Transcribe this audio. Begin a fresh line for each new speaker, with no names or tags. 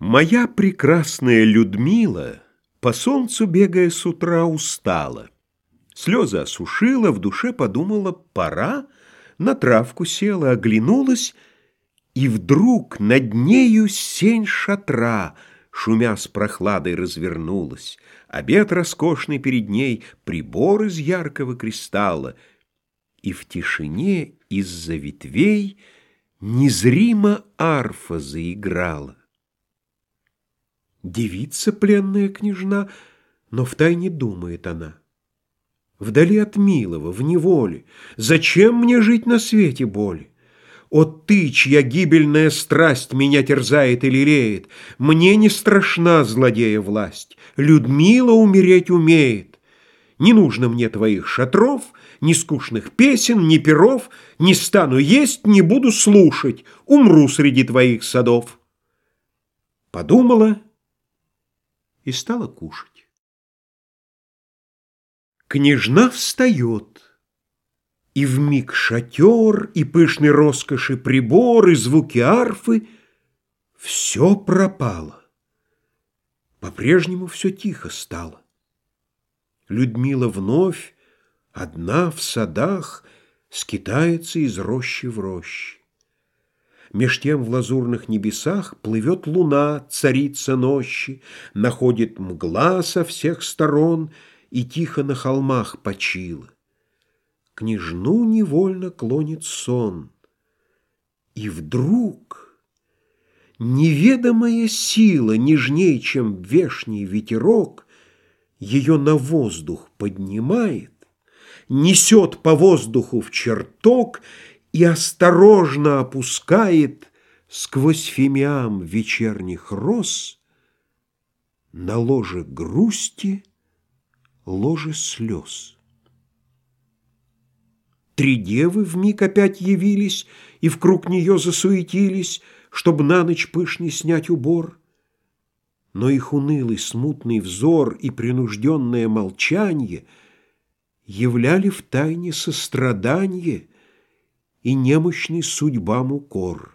Моя прекрасная Людмила, По солнцу бегая с утра, устала. Слезы осушила, в душе подумала, пора, На травку села, оглянулась, И вдруг над нею сень шатра, Шумя с прохладой, развернулась. Обед роскошный перед ней, Прибор из яркого кристалла, И в тишине из-за ветвей Незримо арфа заиграла. Девица пленная княжна, но втайне думает она. Вдали от милого, в неволе, Зачем мне жить на свете боли? О ты, чья гибельная страсть Меня терзает и лелеет, Мне не страшна злодея власть, Людмила умереть умеет. Не нужно мне твоих шатров, Ни скучных песен, ни перов, Не стану есть, не буду слушать, Умру среди твоих садов. Подумала и стала кушать. Княжна встает, и в миг шатер, и пышный роскоши прибор, и звуки арфы — все пропало. По-прежнему все тихо стало. Людмила вновь, одна в садах, скитается из рощи в рощи. Меж тем в лазурных небесах Плывет луна, царица ночи, Находит мгла со всех сторон И тихо на холмах почила. Княжну невольно клонит сон. И вдруг неведомая сила, Нежней, чем вешний ветерок, Ее на воздух поднимает, Несет по воздуху в чертог и осторожно опускает сквозь фимиам вечерних роз на ложе грусти ложе слез. Три девы вмиг опять явились и в круг нее засуетились, чтобы на ночь пышный снять убор. Но их унылый смутный взор и принужденное молчанье являли в тайне сострадание — и немощный судьбам укор.